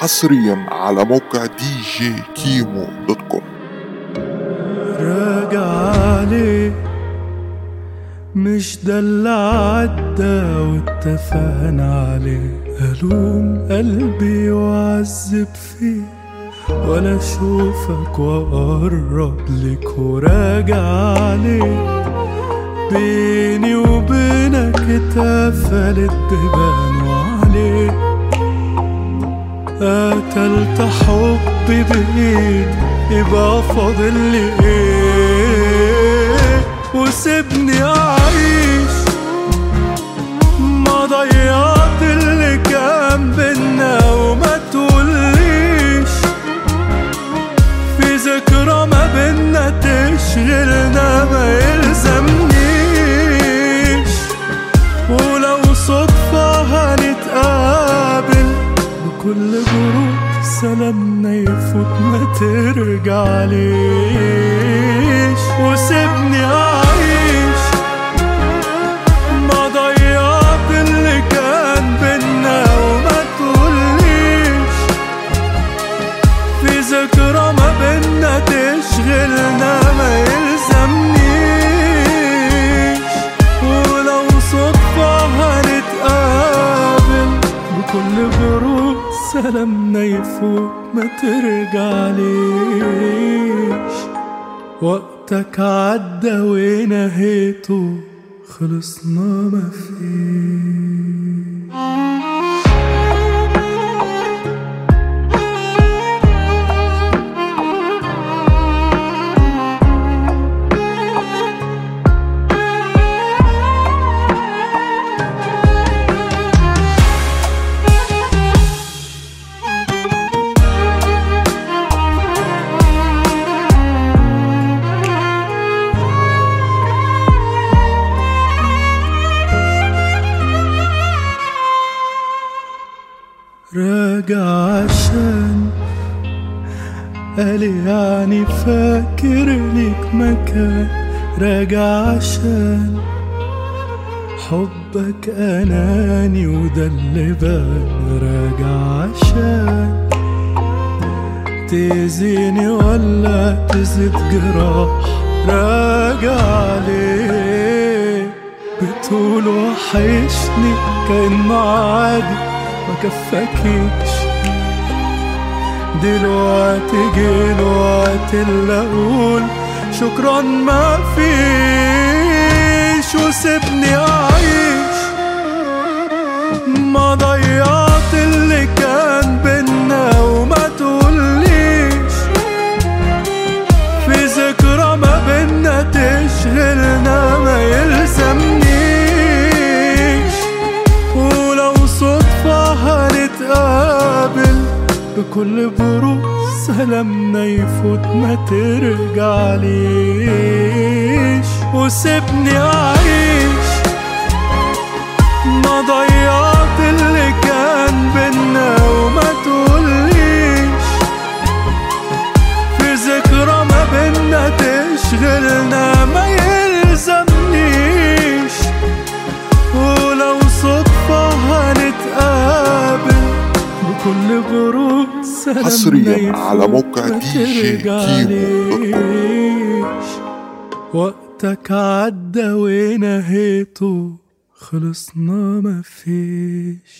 حصريا على موقع DJ Kimo dot com. راجع عليه مش ده اللي عدى واتفقنا عليه. ألوم قلبي وأعذب فيه ولا أشوفك وأقرب لك وراجع عليه بيني وبينك اتقفلت بيبان وعليه قتلت حبي بإيد يبقى فاضل لي إيه؟ وسيبني أعيش. ما ضيعت سلامنا يفوت ما ترجع ليش وسيبني أعيش. ما ضيعت اللي كان بينا وما تقوليش. في ذكرى ما بينا تشغلنا ما يلزمنيش سلامنا يفوت ما ترجع ليش وقتك عدى ونهيته خلصنا ما راجع عشان قال يعني فاكر ليك مكان. راجع عشان حبك أناني وده اللي بان. راجع عشان تأذيني ولا تزيد جراح. راجع عليه بتقول وحشني كأنه عادي ما دلوقتي جه الوقت اللي أقول. شكرا ما فيش وسيبني أعيش. ما بكل بروح سلامنا يفوت ما ترجع ليش وسيبني أعيش. ما ضيعت اللي كان بينا وما تقوليش. في ذكرى ما بينا تشغلنا ما بروح سلامنا حصرياً على موقع دي جي كيمو. وقتك عدى ونهيته خلصنا ما فيش.